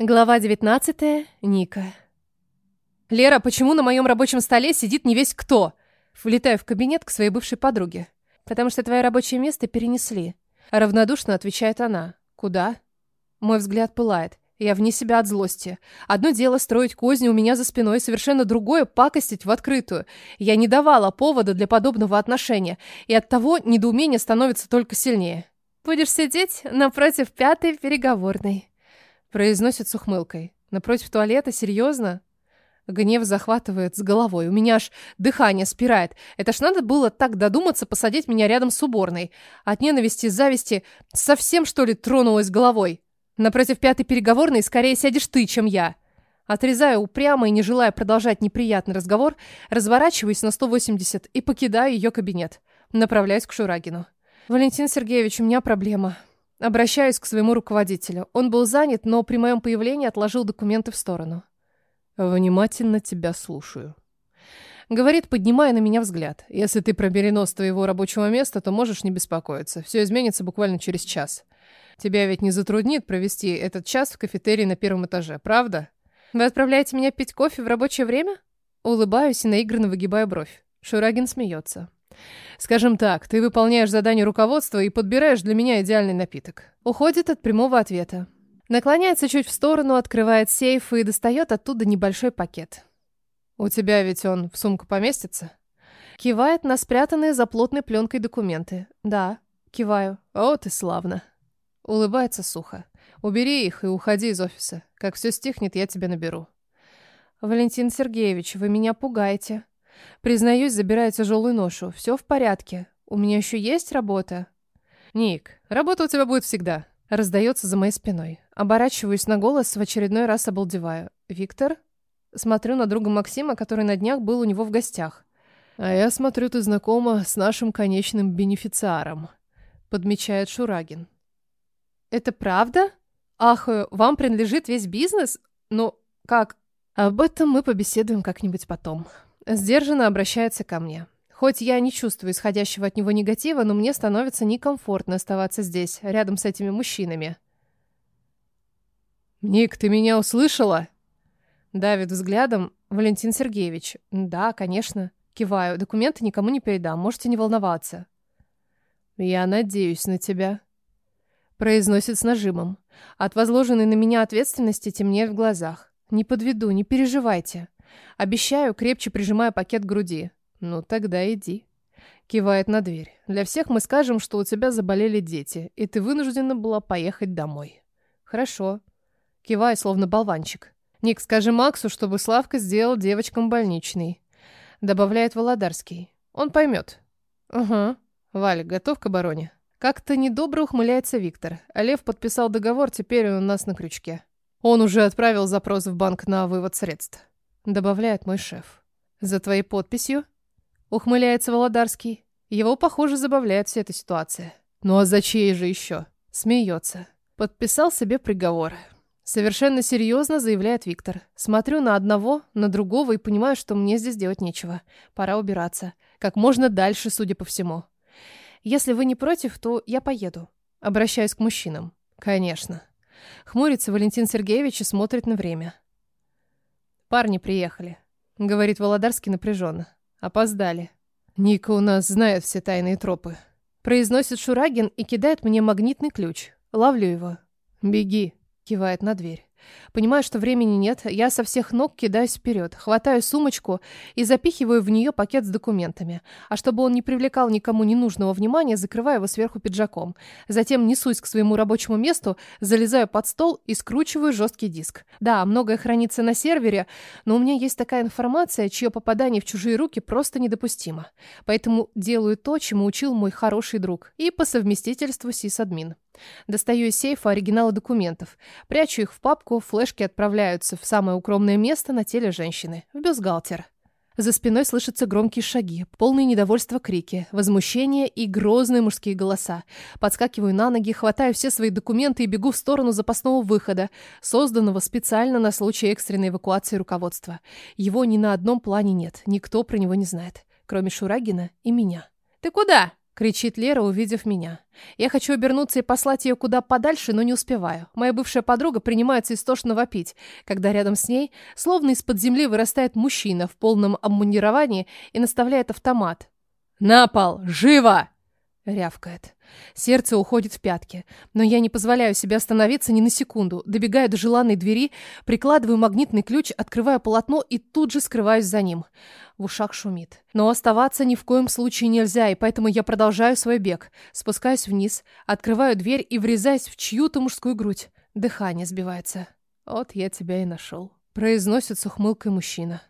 Глава 19. Ника. «Лера, почему на моем рабочем столе сидит не весь кто?» Влетаю в кабинет к своей бывшей подруге. «Потому что твое рабочее место перенесли». Равнодушно отвечает она. «Куда?» Мой взгляд пылает. Я вне себя от злости. Одно дело строить козни у меня за спиной, совершенно другое — пакостить в открытую. Я не давала повода для подобного отношения, и от того недоумение становится только сильнее. «Будешь сидеть напротив пятой переговорной». Произносит с ухмылкой. Напротив туалета? Серьезно? Гнев захватывает с головой. У меня аж дыхание спирает. Это ж надо было так додуматься посадить меня рядом с уборной. От ненависти и зависти совсем, что ли, тронулась головой. Напротив пятой переговорной скорее сядешь ты, чем я. Отрезаю упрямо и не желая продолжать неприятный разговор, разворачиваюсь на 180 и покидаю ее кабинет. Направляюсь к Шурагину. «Валентин Сергеевич, у меня проблема». Обращаюсь к своему руководителю. Он был занят, но при моем появлении отложил документы в сторону. «Внимательно тебя слушаю». Говорит, поднимая на меня взгляд. «Если ты про перенос твоего рабочего места, то можешь не беспокоиться. Все изменится буквально через час. Тебя ведь не затруднит провести этот час в кафетерии на первом этаже, правда?» «Вы отправляете меня пить кофе в рабочее время?» Улыбаюсь и наигранно выгибаю бровь. Шурагин смеется. Скажем так, ты выполняешь задание руководства и подбираешь для меня идеальный напиток. Уходит от прямого ответа. Наклоняется чуть в сторону, открывает сейф и достает оттуда небольшой пакет. У тебя ведь он в сумку поместится? Кивает на спрятанные за плотной пленкой документы. Да, киваю. О, ты славно. Улыбается сухо. Убери их и уходи из офиса. Как все стихнет, я тебя наберу. Валентин Сергеевич, вы меня пугаете. Признаюсь, забирая тяжелую ношу. Все в порядке. У меня еще есть работа? Ник, работа у тебя будет всегда. Раздается за моей спиной. Оборачиваюсь на голос, в очередной раз обалдеваю. Виктор? Смотрю на друга Максима, который на днях был у него в гостях. А я смотрю, ты знакома с нашим конечным бенефициаром. Подмечает Шурагин. Это правда? Ахаю, вам принадлежит весь бизнес? Ну, как? Об этом мы побеседуем как-нибудь потом. Сдержанно обращается ко мне. Хоть я не чувствую исходящего от него негатива, но мне становится некомфортно оставаться здесь, рядом с этими мужчинами. «Ник, ты меня услышала?» Давит взглядом Валентин Сергеевич. «Да, конечно». Киваю. Документы никому не передам, можете не волноваться. «Я надеюсь на тебя», — произносит с нажимом. От возложенной на меня ответственности темнеет в глазах. «Не подведу, не переживайте». Обещаю, крепче прижимая пакет к груди. Ну, тогда иди. Кивает на дверь. Для всех мы скажем, что у тебя заболели дети, и ты вынуждена была поехать домой. Хорошо. Кивай, словно болванчик. Ник, скажи Максу, чтобы Славка сделал девочкам больничный. Добавляет Володарский. Он поймет. Ага. Валя, готов к обороне? Как-то недобро ухмыляется Виктор. А Лев подписал договор, теперь он у нас на крючке. Он уже отправил запрос в банк на вывод средств добавляет мой шеф. За твоей подписью? Ухмыляется Володарский. Его, похоже, забавляет вся эта ситуация. Ну а за чьей же еще? Смеется. Подписал себе приговор. Совершенно серьезно заявляет Виктор. Смотрю на одного, на другого и понимаю, что мне здесь делать нечего. Пора убираться. Как можно дальше, судя по всему. Если вы не против, то я поеду. Обращаюсь к мужчинам. Конечно. Хмурится Валентин Сергеевич и смотрит на время. Парни приехали, говорит Володарский напряженно. Опоздали. Ника у нас знает все тайные тропы. Произносит Шурагин и кидает мне магнитный ключ. Ловлю его. Беги, кивает на дверь. Понимаю, что времени нет, я со всех ног кидаюсь вперед, хватаю сумочку и запихиваю в нее пакет с документами. А чтобы он не привлекал никому ненужного внимания, закрываю его сверху пиджаком. Затем несусь к своему рабочему месту, залезаю под стол и скручиваю жесткий диск. Да, многое хранится на сервере, но у меня есть такая информация, чье попадание в чужие руки просто недопустимо. Поэтому делаю то, чему учил мой хороший друг и по совместительству сисадмин. Достаю из сейфа оригиналы документов, прячу их в папку, флешки отправляются в самое укромное место на теле женщины, в бюстгальтер. За спиной слышатся громкие шаги, полные недовольства крики, возмущение и грозные мужские голоса. Подскакиваю на ноги, хватаю все свои документы и бегу в сторону запасного выхода, созданного специально на случай экстренной эвакуации руководства. Его ни на одном плане нет, никто про него не знает, кроме Шурагина и меня. «Ты куда?» Кричит Лера, увидев меня. Я хочу обернуться и послать ее куда подальше, но не успеваю. Моя бывшая подруга принимается истошно вопить, когда рядом с ней, словно из-под земли, вырастает мужчина в полном обмундировании и наставляет автомат. «На пол! Живо!» Рявкает. Сердце уходит в пятки. Но я не позволяю себе остановиться ни на секунду. Добегаю до желанной двери, прикладываю магнитный ключ, открываю полотно и тут же скрываюсь за ним. В ушах шумит. Но оставаться ни в коем случае нельзя, и поэтому я продолжаю свой бег. Спускаюсь вниз, открываю дверь и врезаюсь в чью-то мужскую грудь. Дыхание сбивается. «Вот я тебя и нашел», — произносит с ухмылкой мужчина.